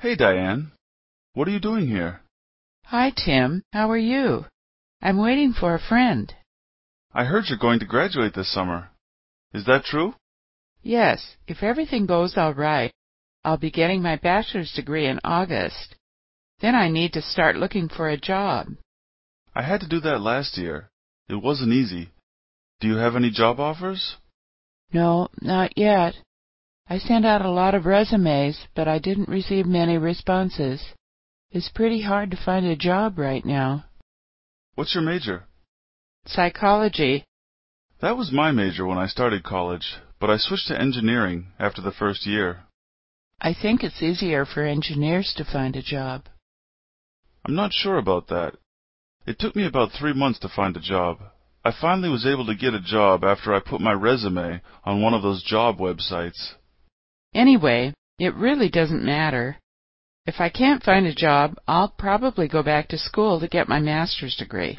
Hey, Diane. What are you doing here? Hi, Tim. How are you? I'm waiting for a friend. I heard you're going to graduate this summer. Is that true? Yes. If everything goes all right, I'll be getting my bachelor's degree in August. Then I need to start looking for a job. I had to do that last year. It wasn't easy. Do you have any job offers? No, not yet. I sent out a lot of resumes, but I didn't receive many responses. It's pretty hard to find a job right now. What's your major? Psychology. That was my major when I started college, but I switched to engineering after the first year. I think it's easier for engineers to find a job. I'm not sure about that. It took me about three months to find a job. I finally was able to get a job after I put my resume on one of those job websites. Anyway, it really doesn't matter. If I can't find a job, I'll probably go back to school to get my master's degree.